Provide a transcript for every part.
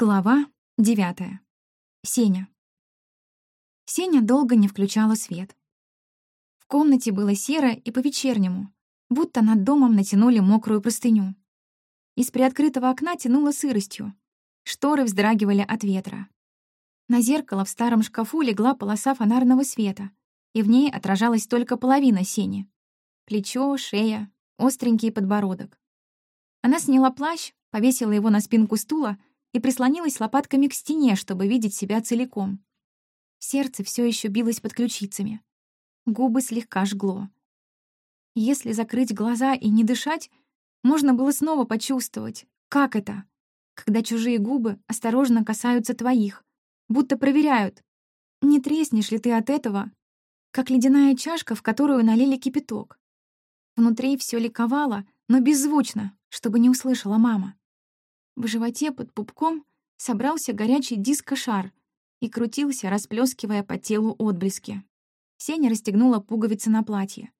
Глава девятая. Сеня. Сеня долго не включала свет. В комнате было серо и по-вечернему, будто над домом натянули мокрую простыню. Из приоткрытого окна тянуло сыростью. Шторы вздрагивали от ветра. На зеркало в старом шкафу легла полоса фонарного света, и в ней отражалась только половина Сени. Плечо, шея, остренький подбородок. Она сняла плащ, повесила его на спинку стула — и прислонилась лопатками к стене, чтобы видеть себя целиком. Сердце все еще билось под ключицами. Губы слегка жгло. Если закрыть глаза и не дышать, можно было снова почувствовать, как это, когда чужие губы осторожно касаются твоих, будто проверяют, не треснешь ли ты от этого, как ледяная чашка, в которую налили кипяток. Внутри все ликовало, но беззвучно, чтобы не услышала мама. В животе под пупком собрался горячий дискошар и крутился, расплескивая по телу отблески. Сеня расстегнула пуговицы на платье.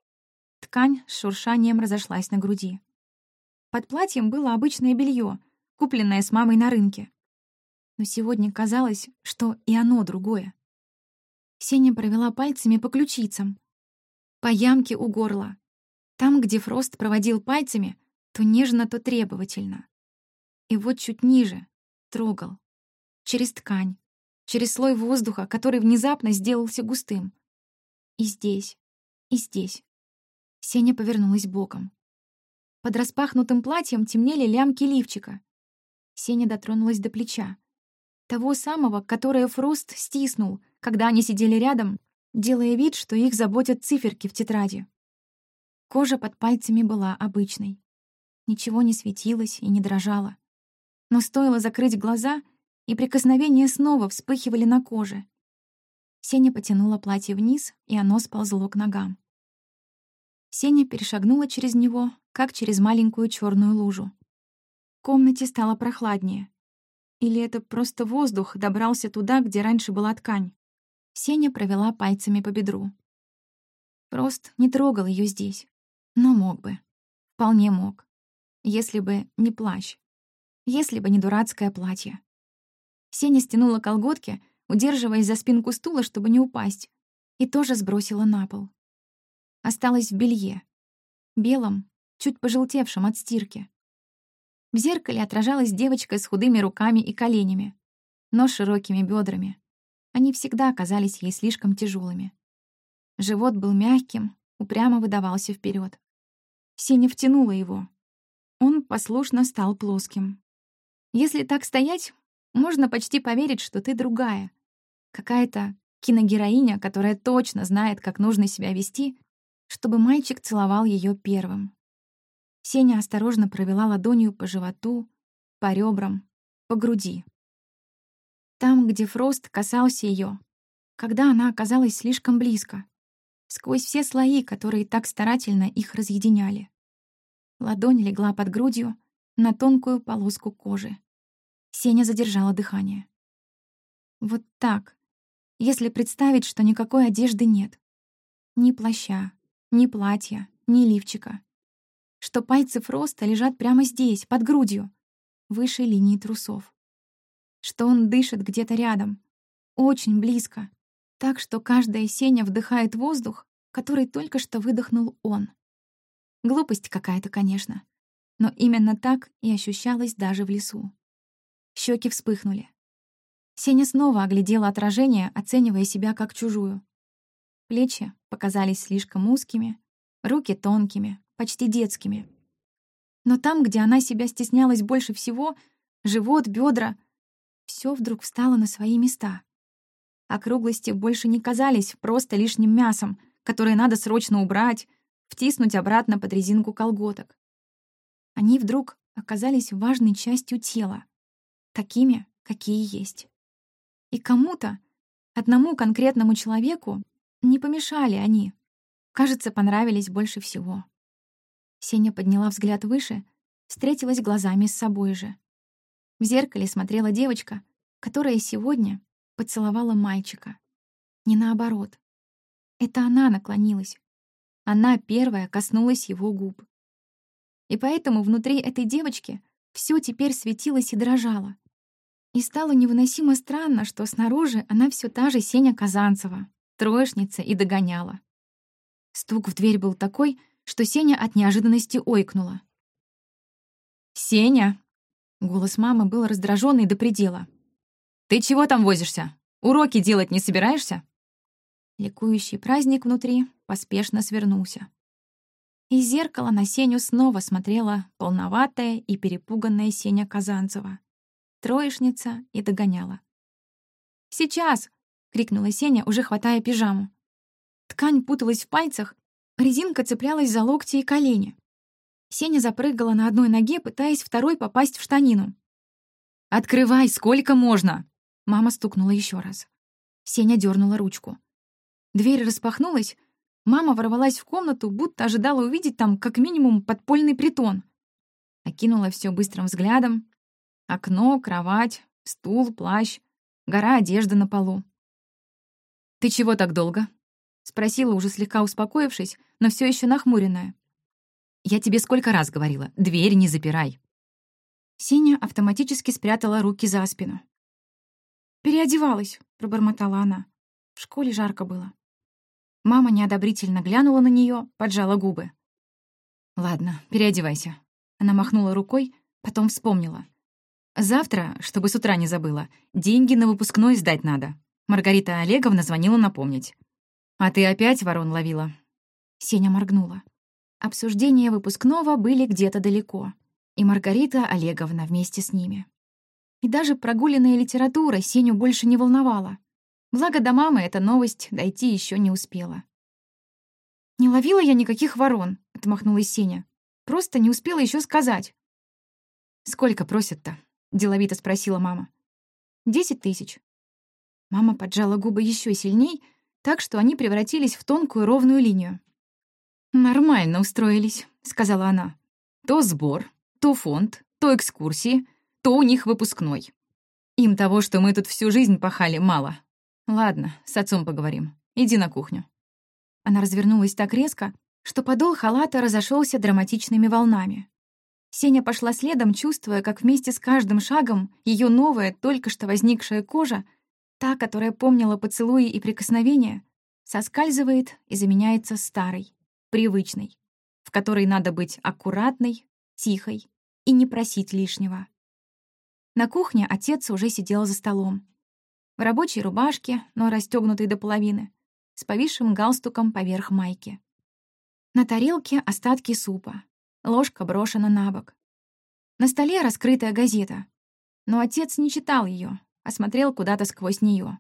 Ткань с шуршанием разошлась на груди. Под платьем было обычное белье, купленное с мамой на рынке. Но сегодня казалось, что и оно другое. Сеня провела пальцами по ключицам, по ямке у горла. Там, где Фрост проводил пальцами, то нежно, то требовательно. И вот чуть ниже трогал. Через ткань, через слой воздуха, который внезапно сделался густым. И здесь, и здесь. Сеня повернулась боком. Под распахнутым платьем темнели лямки лифчика. Сеня дотронулась до плеча. Того самого, которое Фрост стиснул, когда они сидели рядом, делая вид, что их заботят циферки в тетради. Кожа под пальцами была обычной. Ничего не светилось и не дрожало но стоило закрыть глаза, и прикосновения снова вспыхивали на коже. Сеня потянула платье вниз, и оно сползло к ногам. Сеня перешагнула через него, как через маленькую черную лужу. В комнате стало прохладнее. Или это просто воздух добрался туда, где раньше была ткань. Сеня провела пальцами по бедру. Прост не трогал ее здесь, но мог бы. Вполне мог. Если бы не плащ если бы не дурацкое платье. Сеня стянула колготки, удерживаясь за спинку стула, чтобы не упасть, и тоже сбросила на пол. Осталась в белье. Белом, чуть пожелтевшем от стирки. В зеркале отражалась девочка с худыми руками и коленями, но широкими бедрами. Они всегда казались ей слишком тяжелыми. Живот был мягким, упрямо выдавался вперед. Сеня втянула его. Он послушно стал плоским. Если так стоять, можно почти поверить, что ты другая. Какая-то киногероиня, которая точно знает, как нужно себя вести, чтобы мальчик целовал ее первым. Сеня осторожно провела ладонью по животу, по ребрам, по груди. Там, где Фрост касался ее, когда она оказалась слишком близко, сквозь все слои, которые так старательно их разъединяли. Ладонь легла под грудью, на тонкую полоску кожи. Сеня задержала дыхание. Вот так, если представить, что никакой одежды нет. Ни плаща, ни платья, ни лифчика. Что пальцы Фроста лежат прямо здесь, под грудью, выше линии трусов. Что он дышит где-то рядом, очень близко, так что каждая Сеня вдыхает воздух, который только что выдохнул он. Глупость какая-то, конечно но именно так и ощущалось даже в лесу. Щеки вспыхнули. Сеня снова оглядела отражение, оценивая себя как чужую. Плечи показались слишком узкими, руки тонкими, почти детскими. Но там, где она себя стеснялась больше всего, живот, бедра, все вдруг встало на свои места. Округлости больше не казались просто лишним мясом, которое надо срочно убрать, втиснуть обратно под резинку колготок. Они вдруг оказались важной частью тела, такими, какие есть. И кому-то, одному конкретному человеку, не помешали они. Кажется, понравились больше всего. Сеня подняла взгляд выше, встретилась глазами с собой же. В зеркале смотрела девочка, которая сегодня поцеловала мальчика. Не наоборот. Это она наклонилась. Она первая коснулась его губ. И поэтому внутри этой девочки все теперь светилось и дрожало. И стало невыносимо странно, что снаружи она все та же Сеня Казанцева, троечница и догоняла. Стук в дверь был такой, что Сеня от неожиданности ойкнула. «Сеня!» — голос мамы был раздраженный до предела. «Ты чего там возишься? Уроки делать не собираешься?» Ликующий праздник внутри поспешно свернулся. Из зеркала на Сеню снова смотрела полноватая и перепуганная Сеня Казанцева. Троечница и догоняла. «Сейчас!» — крикнула Сеня, уже хватая пижаму. Ткань путалась в пальцах, резинка цеплялась за локти и колени. Сеня запрыгала на одной ноге, пытаясь второй попасть в штанину. «Открывай, сколько можно!» Мама стукнула еще раз. Сеня дернула ручку. Дверь распахнулась, Мама ворвалась в комнату, будто ожидала увидеть там как минимум подпольный притон. Окинула все быстрым взглядом. Окно, кровать, стул, плащ, гора одежды на полу. «Ты чего так долго?» — спросила, уже слегка успокоившись, но все еще нахмуренная. «Я тебе сколько раз говорила, дверь не запирай». Синя автоматически спрятала руки за спину. «Переодевалась», — пробормотала она. В школе жарко было. Мама неодобрительно глянула на нее, поджала губы. «Ладно, переодевайся». Она махнула рукой, потом вспомнила. «Завтра, чтобы с утра не забыла, деньги на выпускной сдать надо. Маргарита Олеговна звонила напомнить. А ты опять ворон ловила?» Сеня моргнула. Обсуждения выпускного были где-то далеко, и Маргарита Олеговна вместе с ними. И даже прогуленная литература Сеню больше не волновала. Благо до мамы эта новость дойти еще не успела. «Не ловила я никаких ворон», — отмахнулась Сеня. «Просто не успела еще сказать». «Сколько просят-то?» — деловито спросила мама. «Десять тысяч». Мама поджала губы еще сильней, так что они превратились в тонкую ровную линию. «Нормально устроились», — сказала она. «То сбор, то фонд, то экскурсии, то у них выпускной. Им того, что мы тут всю жизнь пахали, мало. «Ладно, с отцом поговорим. Иди на кухню». Она развернулась так резко, что подол халата разошелся драматичными волнами. Сеня пошла следом, чувствуя, как вместе с каждым шагом ее новая, только что возникшая кожа, та, которая помнила поцелуи и прикосновения, соскальзывает и заменяется старой, привычной, в которой надо быть аккуратной, тихой и не просить лишнего. На кухне отец уже сидел за столом в рабочей рубашке, но расстегнутой до половины, с повисшим галстуком поверх майки. На тарелке остатки супа, ложка брошена на бок. На столе раскрытая газета, но отец не читал ее, а смотрел куда-то сквозь нее.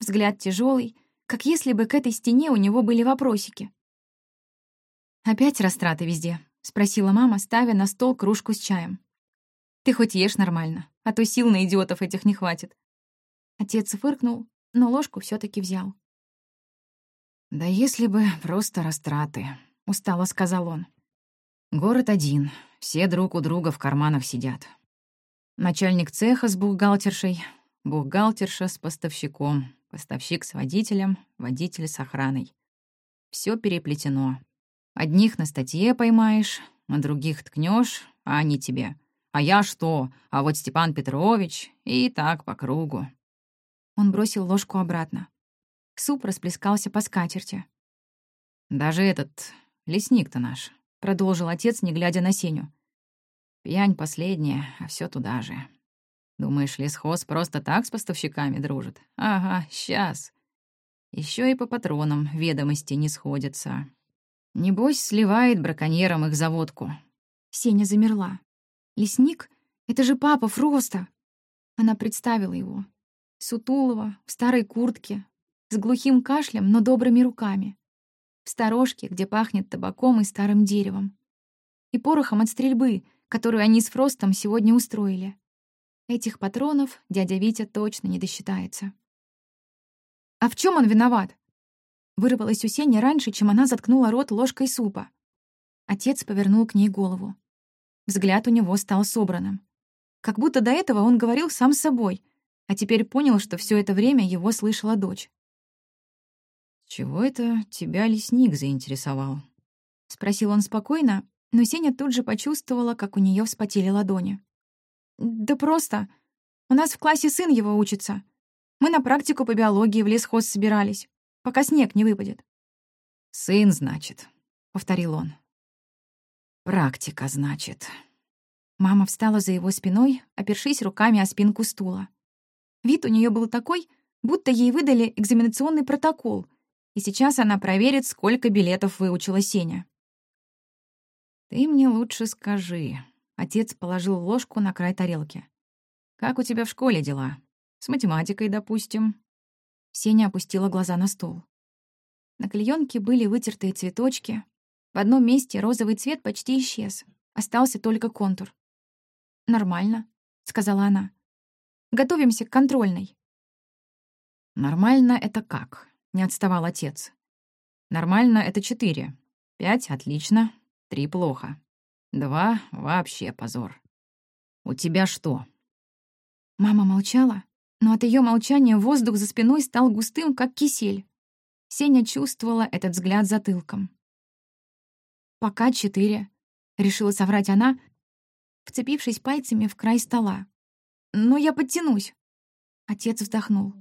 Взгляд тяжелый, как если бы к этой стене у него были вопросики. «Опять растраты везде?» — спросила мама, ставя на стол кружку с чаем. «Ты хоть ешь нормально, а то сил на идиотов этих не хватит». Отец фыркнул, но ложку все таки взял. «Да если бы просто растраты», — устало сказал он. «Город один, все друг у друга в карманах сидят. Начальник цеха с бухгалтершей, бухгалтерша с поставщиком, поставщик с водителем, водитель с охраной. Все переплетено. Одних на статье поймаешь, на других ткнешь, а они тебе. А я что? А вот Степан Петрович и так по кругу. Он бросил ложку обратно. Суп расплескался по скатерти. «Даже этот лесник-то наш», — продолжил отец, не глядя на Сеню. «Пьянь последняя, а все туда же. Думаешь, лесхоз просто так с поставщиками дружит? Ага, сейчас. Еще и по патронам ведомости не сходятся. Небось, сливает браконьерам их заводку». Сеня замерла. «Лесник? Это же папа Фроста!» Она представила его, Сутулова, в старой куртке, с глухим кашлем, но добрыми руками. В сторожке, где пахнет табаком и старым деревом. И порохом от стрельбы, которую они с Фростом сегодня устроили. Этих патронов дядя Витя точно не досчитается. «А в чем он виноват?» Вырвалась у Сени раньше, чем она заткнула рот ложкой супа. Отец повернул к ней голову. Взгляд у него стал собранным. Как будто до этого он говорил сам с собой — а теперь понял, что все это время его слышала дочь. «Чего это тебя лесник заинтересовал?» — спросил он спокойно, но Сеня тут же почувствовала, как у нее вспотели ладони. «Да просто...» У нас в классе сын его учится. Мы на практику по биологии в лесхоз собирались, пока снег не выпадет». «Сын, значит», — повторил он. «Практика, значит». Мама встала за его спиной, опершись руками о спинку стула. Вид у нее был такой, будто ей выдали экзаменационный протокол, и сейчас она проверит, сколько билетов выучила Сеня. «Ты мне лучше скажи», — отец положил ложку на край тарелки. «Как у тебя в школе дела? С математикой, допустим?» Сеня опустила глаза на стол. На клеёнке были вытертые цветочки. В одном месте розовый цвет почти исчез. Остался только контур. «Нормально», — сказала она. «Готовимся к контрольной». «Нормально — это как?» — не отставал отец. «Нормально — это четыре. Пять — отлично. Три — плохо. Два — вообще позор. У тебя что?» Мама молчала, но от ее молчания воздух за спиной стал густым, как кисель. Сеня чувствовала этот взгляд затылком. «Пока четыре», — решила соврать она, вцепившись пальцами в край стола. «Но я подтянусь». Отец вздохнул.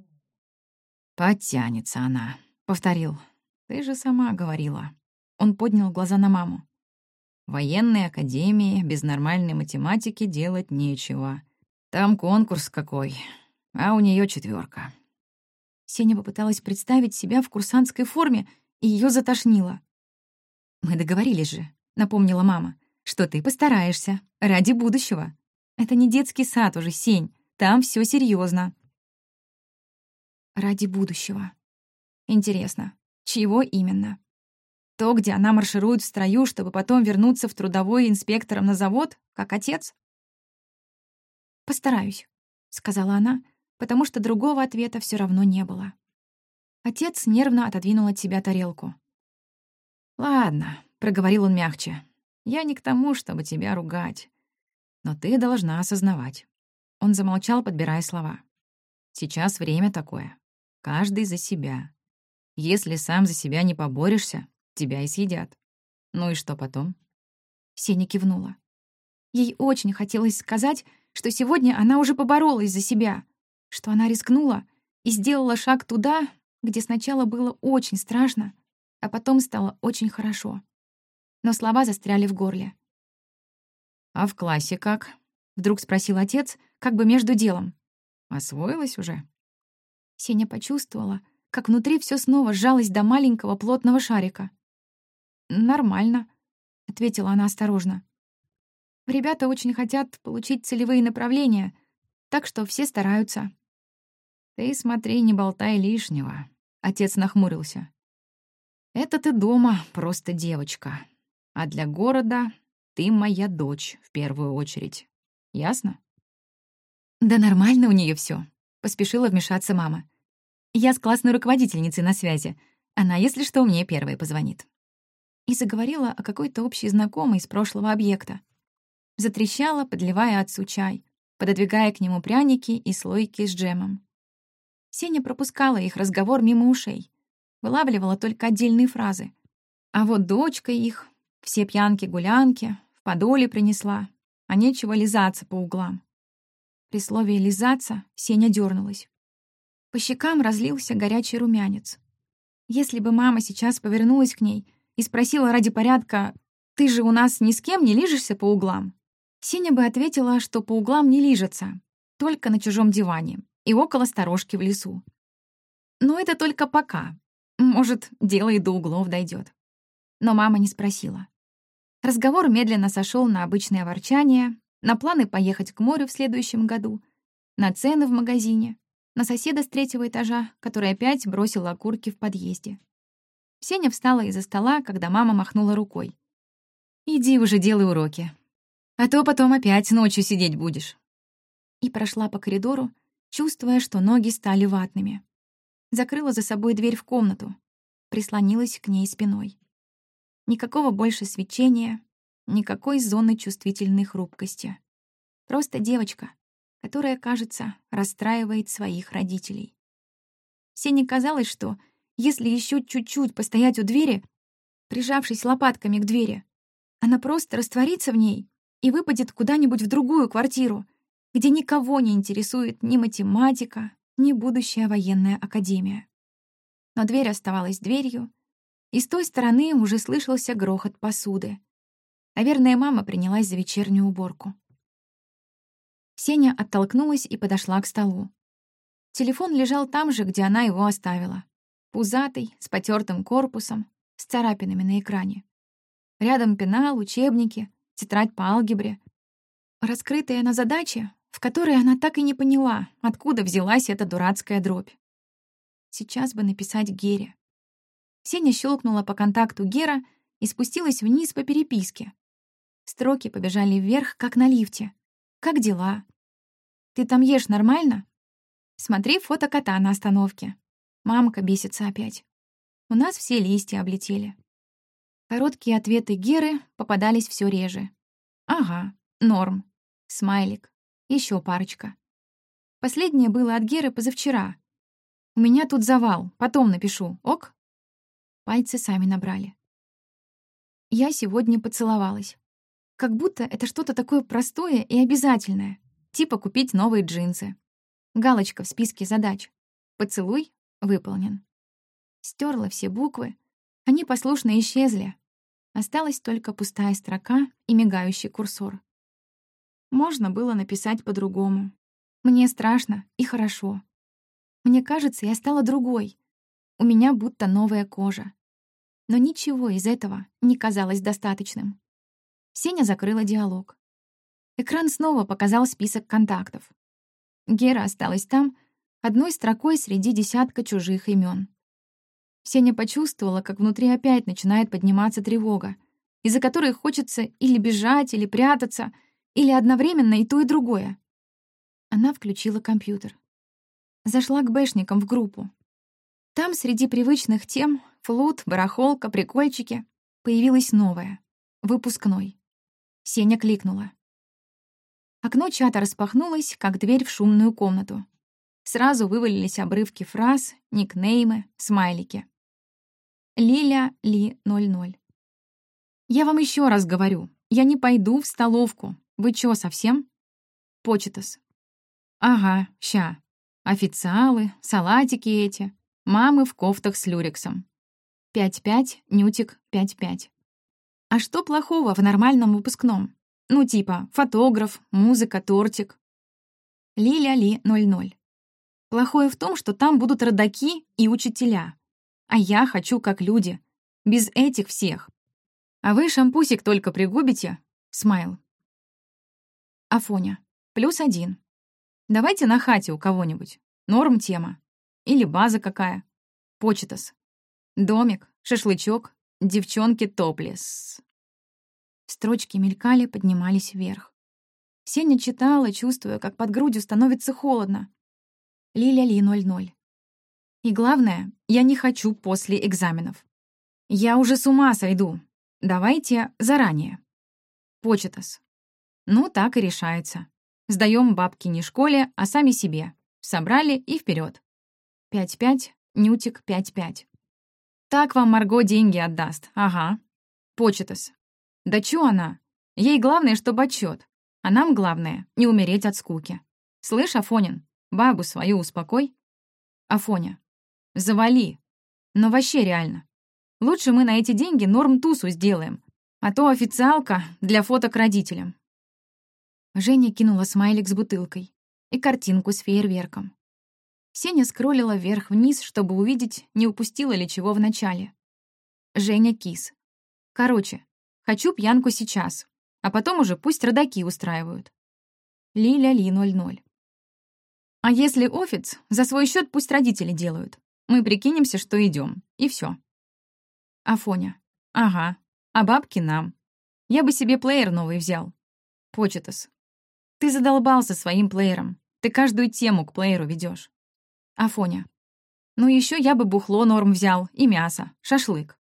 «Подтянется она», — повторил. «Ты же сама говорила». Он поднял глаза на маму. «В военной академии без нормальной математики делать нечего. Там конкурс какой, а у нее четверка. Сеня попыталась представить себя в курсантской форме, и ее затошнило. «Мы договорились же», — напомнила мама, «что ты постараешься ради будущего. Это не детский сад уже, Сень, там все серьезно. Ради будущего. Интересно, чего именно? То, где она марширует в строю, чтобы потом вернуться в трудовой инспектором на завод, как отец? «Постараюсь», — сказала она, потому что другого ответа все равно не было. Отец нервно отодвинул от себя тарелку. «Ладно», — проговорил он мягче, — «я не к тому, чтобы тебя ругать. Но ты должна осознавать». Он замолчал, подбирая слова. «Сейчас время такое. Каждый за себя. Если сам за себя не поборешься, тебя и съедят. Ну и что потом?» Сеня кивнула. Ей очень хотелось сказать, что сегодня она уже поборолась за себя, что она рискнула и сделала шаг туда, где сначала было очень страшно, а потом стало очень хорошо. Но слова застряли в горле. «А в классе как?» — вдруг спросил отец, как бы между делом. «Освоилась уже?» Сеня почувствовала, как внутри все снова сжалось до маленького плотного шарика. «Нормально», — ответила она осторожно. «Ребята очень хотят получить целевые направления, так что все стараются. «Ты смотри, не болтай лишнего», — отец нахмурился. «Это ты дома просто девочка, а для города ты моя дочь в первую очередь. Ясно?» «Да нормально у нее все, поспешила вмешаться мама. «Я с классной руководительницей на связи. Она, если что, мне первой позвонит». И заговорила о какой-то общей знакомой из прошлого объекта. Затрещала, подливая отцу чай, пододвигая к нему пряники и слойки с джемом. Сеня пропускала их разговор мимо ушей, вылавливала только отдельные фразы. А вот дочка их, все пьянки-гулянки, подоле принесла, а нечего лизаться по углам. При слове «лизаться» Сеня дернулась. По щекам разлился горячий румянец. Если бы мама сейчас повернулась к ней и спросила ради порядка «Ты же у нас ни с кем не лижешься по углам?» Сеня бы ответила, что по углам не лижется, только на чужом диване, и около сторожки в лесу. Но это только пока. Может, дело и до углов дойдет. Но мама не спросила. Разговор медленно сошел на обычное ворчание, на планы поехать к морю в следующем году, на цены в магазине, на соседа с третьего этажа, который опять бросил окурки в подъезде. Сеня встала из-за стола, когда мама махнула рукой. «Иди уже делай уроки, а то потом опять ночью сидеть будешь». И прошла по коридору, чувствуя, что ноги стали ватными. Закрыла за собой дверь в комнату, прислонилась к ней спиной. Никакого больше свечения, никакой зоны чувствительной хрупкости. Просто девочка, которая, кажется, расстраивает своих родителей. Сене казалось, что если еще чуть-чуть постоять у двери, прижавшись лопатками к двери, она просто растворится в ней и выпадет куда-нибудь в другую квартиру, где никого не интересует ни математика, ни будущая военная академия. Но дверь оставалась дверью, и с той стороны уже слышался грохот посуды. Наверное, мама принялась за вечернюю уборку. Сеня оттолкнулась и подошла к столу. Телефон лежал там же, где она его оставила. Пузатый, с потертым корпусом, с царапинами на экране. Рядом пенал, учебники, тетрадь по алгебре. Раскрытая на задаче, в которой она так и не поняла, откуда взялась эта дурацкая дробь. Сейчас бы написать Гере. Сеня щелкнула по контакту Гера и спустилась вниз по переписке. Строки побежали вверх, как на лифте. «Как дела? Ты там ешь нормально? Смотри фото кота на остановке. Мамка бесится опять. У нас все листья облетели». Короткие ответы Геры попадались все реже. «Ага, норм. Смайлик. Еще парочка. Последнее было от Геры позавчера. У меня тут завал, потом напишу, ок? Пальцы сами набрали. Я сегодня поцеловалась. Как будто это что-то такое простое и обязательное, типа купить новые джинсы. Галочка в списке задач. Поцелуй выполнен. Стерла все буквы. Они послушно исчезли. Осталась только пустая строка и мигающий курсор. Можно было написать по-другому. Мне страшно и хорошо. Мне кажется, я стала другой. У меня будто новая кожа. Но ничего из этого не казалось достаточным. Сеня закрыла диалог. Экран снова показал список контактов. Гера осталась там, одной строкой среди десятка чужих имен. Сеня почувствовала, как внутри опять начинает подниматься тревога, из-за которой хочется или бежать, или прятаться — или одновременно и то, и другое? Она включила компьютер. Зашла к бэшникам в группу. Там среди привычных тем — флут, барахолка, прикольчики — появилась новая — выпускной. Сеня кликнула. Окно чата распахнулось, как дверь в шумную комнату. Сразу вывалились обрывки фраз, никнеймы, смайлики. Лиля Ли 00. «Я вам еще раз говорю, я не пойду в столовку. Вы чё, совсем? Почетас. Ага, ща. Официалы, салатики эти. Мамы в кофтах с люрексом. Пять-пять, нютик, пять-пять. А что плохого в нормальном выпускном? Ну, типа, фотограф, музыка, тортик. Ли-ля-ли 00. Плохое в том, что там будут родаки и учителя. А я хочу как люди. Без этих всех. А вы шампусик только пригубите? Смайл. Афоня. Плюс один. Давайте на хате у кого-нибудь. Норм тема. Или база какая. Почетас. Домик, шашлычок, девчонки топлес. Строчки мелькали, поднимались вверх. Сеня читала, чувствуя, как под грудью становится холодно. Лиля Ли 00. И главное, я не хочу после экзаменов. Я уже с ума сойду. Давайте заранее. Почетас. Ну, так и решается. Сдаем бабки не школе, а сами себе. Собрали и вперед. Пять-пять, Нютик пять-пять. Так вам Марго деньги отдаст, ага. Почетас. Да чё она? Ей главное, чтобы отчет. А нам главное — не умереть от скуки. Слышь, Афонин, бабу свою успокой. Афоня. Завали. Но вообще реально. Лучше мы на эти деньги норм-тусу сделаем, а то официалка для фоток родителям. Женя кинула смайлик с бутылкой и картинку с фейерверком. Сеня скроллила вверх-вниз, чтобы увидеть, не упустила ли чего в начале. Женя кис. Короче, хочу пьянку сейчас, а потом уже пусть родаки устраивают. Лиля Ли 00. А если офис, за свой счет пусть родители делают. Мы прикинемся, что идем, и все. Афоня. Ага. А бабки нам. Я бы себе плеер новый взял. Почетас. Ты задолбался своим плеером. Ты каждую тему к плееру ведешь. Афоня. Ну еще я бы бухло норм взял и мясо, шашлык.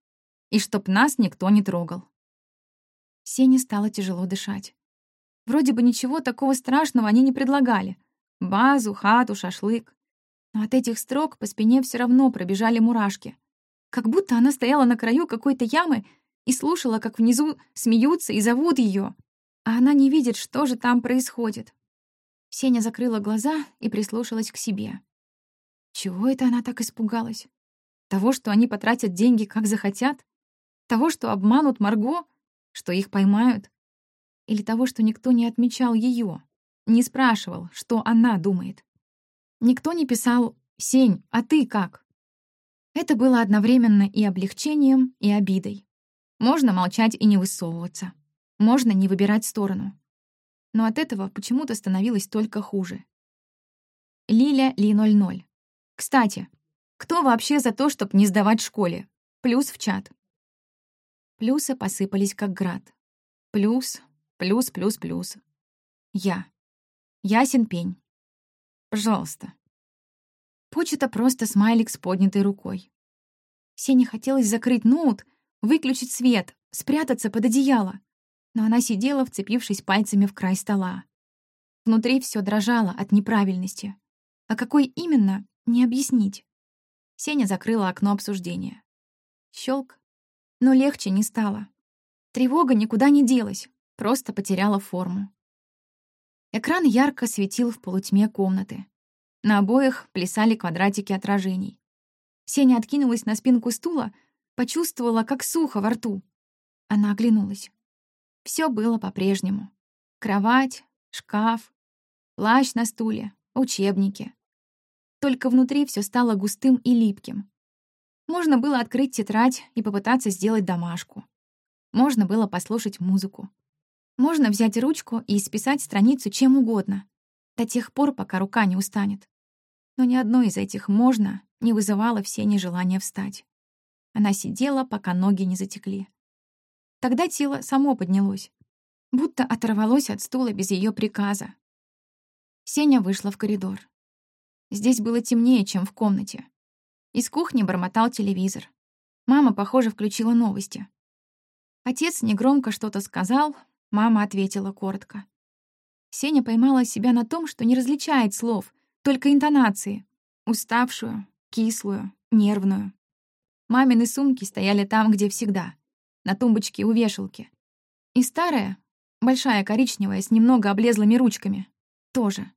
И чтоб нас никто не трогал. Сене стало тяжело дышать. Вроде бы ничего такого страшного они не предлагали. Базу, хату, шашлык. Но от этих строк по спине все равно пробежали мурашки. Как будто она стояла на краю какой-то ямы и слушала, как внизу смеются и зовут ее, а она не видит, что же там происходит. Сеня закрыла глаза и прислушалась к себе. Чего это она так испугалась? Того, что они потратят деньги, как захотят? Того, что обманут Марго? Что их поймают? Или того, что никто не отмечал ее, не спрашивал, что она думает? Никто не писал «Сень, а ты как?» Это было одновременно и облегчением, и обидой. Можно молчать и не высовываться. Можно не выбирать сторону. Но от этого почему-то становилось только хуже. Лиля Ли 00. Кстати, кто вообще за то, чтобы не сдавать в школе? Плюс в чат. Плюсы посыпались как град. Плюс, плюс, плюс, плюс. Я. Ясен пень. Пожалуйста. Почта просто смайлик с поднятой рукой. Сене хотелось закрыть ноут, выключить свет, спрятаться под одеяло. Но она сидела, вцепившись пальцами в край стола. Внутри все дрожало от неправильности. А какой именно, не объяснить. Сеня закрыла окно обсуждения. Щелк, но легче не стало. Тревога никуда не делась, просто потеряла форму. Экран ярко светил в полутьме комнаты. На обоях плясали квадратики отражений. Сеня откинулась на спинку стула, почувствовала, как сухо во рту. Она оглянулась. Все было по-прежнему. Кровать, шкаф, плащ на стуле, учебники. Только внутри все стало густым и липким. Можно было открыть тетрадь и попытаться сделать домашку. Можно было послушать музыку. Можно взять ручку и исписать страницу чем угодно, до тех пор, пока рука не устанет. Но ни одно из этих «можно» не вызывало все нежелания встать. Она сидела, пока ноги не затекли. Тогда тело само поднялось, будто оторвалось от стула без ее приказа. Сеня вышла в коридор. Здесь было темнее, чем в комнате. Из кухни бормотал телевизор. Мама, похоже, включила новости. Отец негромко что-то сказал, мама ответила коротко. Сеня поймала себя на том, что не различает слов, только интонации. Уставшую, кислую, нервную. Мамины сумки стояли там, где всегда, на тумбочке у вешалки. И старая, большая коричневая, с немного облезлыми ручками, тоже.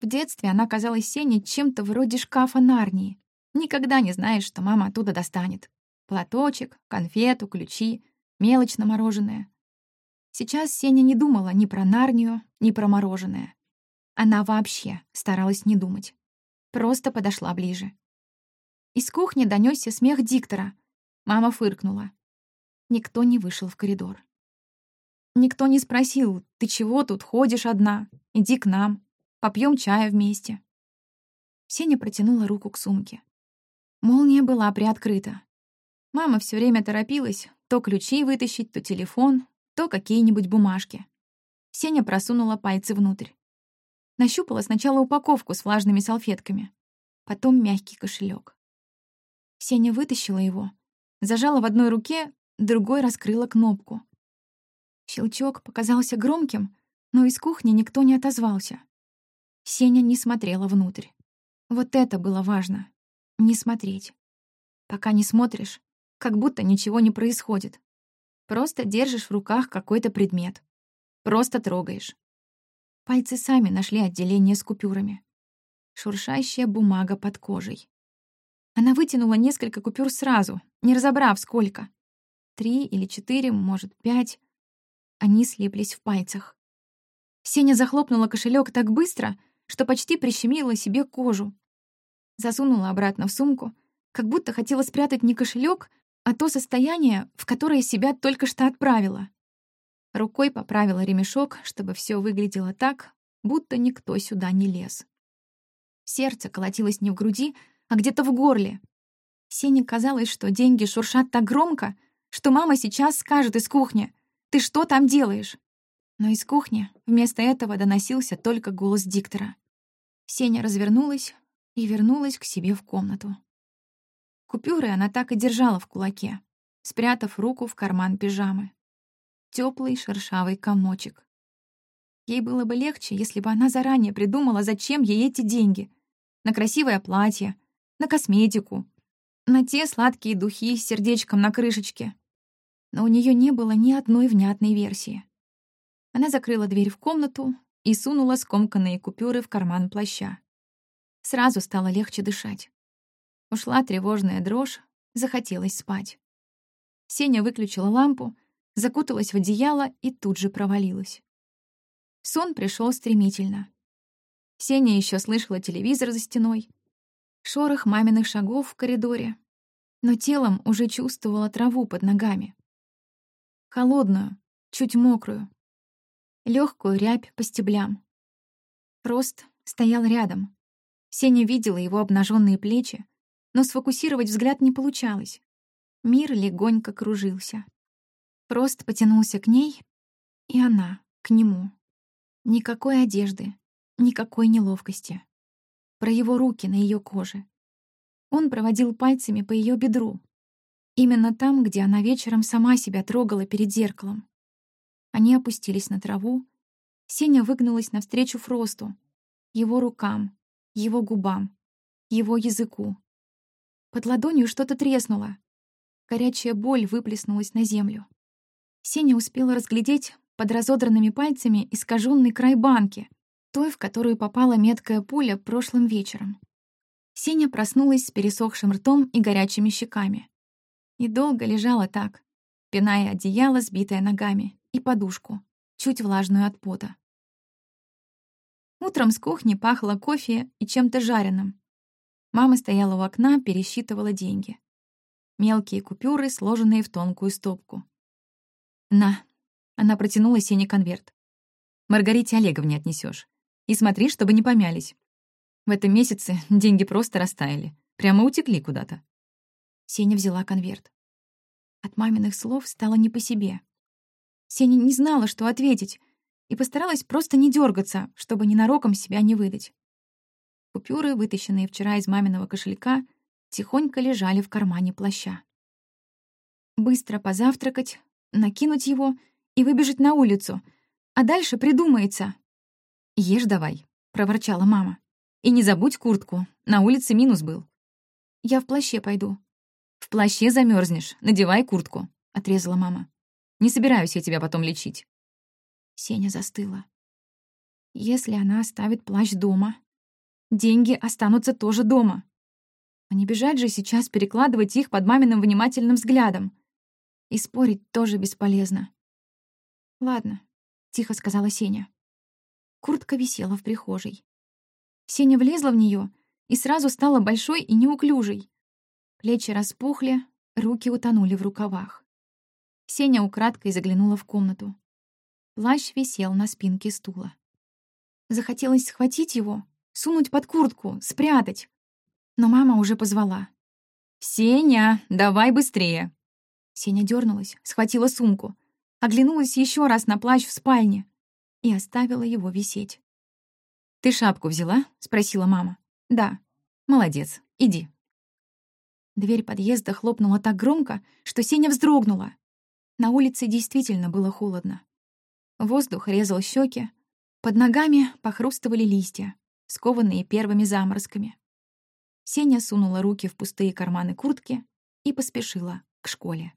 В детстве она казалась Сене чем-то вроде шкафа Нарнии, Никогда не знаешь, что мама оттуда достанет. Платочек, конфету, ключи, мелочь на мороженое. Сейчас Сеня не думала ни про Нарнию, ни про мороженое. Она вообще старалась не думать. Просто подошла ближе. Из кухни донесся смех диктора. Мама фыркнула. Никто не вышел в коридор. Никто не спросил, ты чего тут ходишь одна? Иди к нам, попьем чая вместе. Сеня протянула руку к сумке. Молния была приоткрыта. Мама все время торопилась то ключи вытащить, то телефон, то какие-нибудь бумажки. Сеня просунула пальцы внутрь. Нащупала сначала упаковку с влажными салфетками, потом мягкий кошелек. Сеня вытащила его, зажала в одной руке, другой раскрыла кнопку. Щелчок показался громким, но из кухни никто не отозвался. Сеня не смотрела внутрь. Вот это было важно. Не смотреть. Пока не смотришь, как будто ничего не происходит. Просто держишь в руках какой-то предмет. Просто трогаешь. Пальцы сами нашли отделение с купюрами. Шуршащая бумага под кожей. Она вытянула несколько купюр сразу, не разобрав сколько. Три или четыре, может, пять. Они слиплись в пальцах. Сеня захлопнула кошелек так быстро, что почти прищемила себе кожу засунула обратно в сумку, как будто хотела спрятать не кошелек, а то состояние, в которое себя только что отправила. Рукой поправила ремешок, чтобы все выглядело так, будто никто сюда не лез. Сердце колотилось не в груди, а где-то в горле. Сене казалось, что деньги шуршат так громко, что мама сейчас скажет из кухни «Ты что там делаешь?». Но из кухни вместо этого доносился только голос диктора. Сеня развернулась, и вернулась к себе в комнату. Купюры она так и держала в кулаке, спрятав руку в карман пижамы. Теплый шершавый комочек. Ей было бы легче, если бы она заранее придумала, зачем ей эти деньги. На красивое платье, на косметику, на те сладкие духи с сердечком на крышечке. Но у нее не было ни одной внятной версии. Она закрыла дверь в комнату и сунула скомканные купюры в карман плаща. Сразу стало легче дышать. Ушла тревожная дрожь, захотелось спать. Сеня выключила лампу, закуталась в одеяло и тут же провалилась. Сон пришел стремительно. Сеня еще слышала телевизор за стеной, шорох маминых шагов в коридоре, но телом уже чувствовала траву под ногами. Холодную, чуть мокрую, легкую рябь по стеблям. Рост стоял рядом. Сеня видела его обнаженные плечи, но сфокусировать взгляд не получалось. Мир легонько кружился. Прост потянулся к ней, и она к нему. Никакой одежды, никакой неловкости. Про его руки на ее коже. Он проводил пальцами по ее бедру. Именно там, где она вечером сама себя трогала перед зеркалом. Они опустились на траву. Сеня выгнулась навстречу Фросту, его рукам, его губам, его языку. Под ладонью что-то треснуло. Горячая боль выплеснулась на землю. Сеня успела разглядеть под разодранными пальцами искаженный край банки, той, в которую попала меткая пуля прошлым вечером. Сеня проснулась с пересохшим ртом и горячими щеками. И долго лежала так, пиная одеяло, сбитое ногами, и подушку, чуть влажную от пота. Утром с кухни пахло кофе и чем-то жареным. Мама стояла у окна, пересчитывала деньги. Мелкие купюры, сложенные в тонкую стопку. «На!» — она протянула Сене конверт. «Маргарите Олеговне отнесешь. И смотри, чтобы не помялись. В этом месяце деньги просто растаяли. Прямо утекли куда-то». Сеня взяла конверт. От маминых слов стало не по себе. Сеня не знала, что ответить, и постаралась просто не дергаться, чтобы ненароком себя не выдать. Купюры, вытащенные вчера из маминого кошелька, тихонько лежали в кармане плаща. Быстро позавтракать, накинуть его и выбежать на улицу, а дальше придумается. «Ешь давай», — проворчала мама. «И не забудь куртку, на улице минус был». «Я в плаще пойду». «В плаще замерзнешь, надевай куртку», — отрезала мама. «Не собираюсь я тебя потом лечить». Сеня застыла. Если она оставит плащ дома, деньги останутся тоже дома. А не бежать же сейчас перекладывать их под маминым внимательным взглядом. И спорить тоже бесполезно. «Ладно», — тихо сказала Сеня. Куртка висела в прихожей. Сеня влезла в нее и сразу стала большой и неуклюжей. Плечи распухли, руки утонули в рукавах. Сеня украдкой заглянула в комнату. Плащ висел на спинке стула. Захотелось схватить его, сунуть под куртку, спрятать. Но мама уже позвала. «Сеня, давай быстрее!» Сеня дернулась, схватила сумку, оглянулась еще раз на плащ в спальне и оставила его висеть. «Ты шапку взяла?» — спросила мама. «Да». «Молодец, иди». Дверь подъезда хлопнула так громко, что Сеня вздрогнула. На улице действительно было холодно. Воздух резал щеки, под ногами похрустывали листья, скованные первыми заморозками. Сеня сунула руки в пустые карманы куртки и поспешила к школе.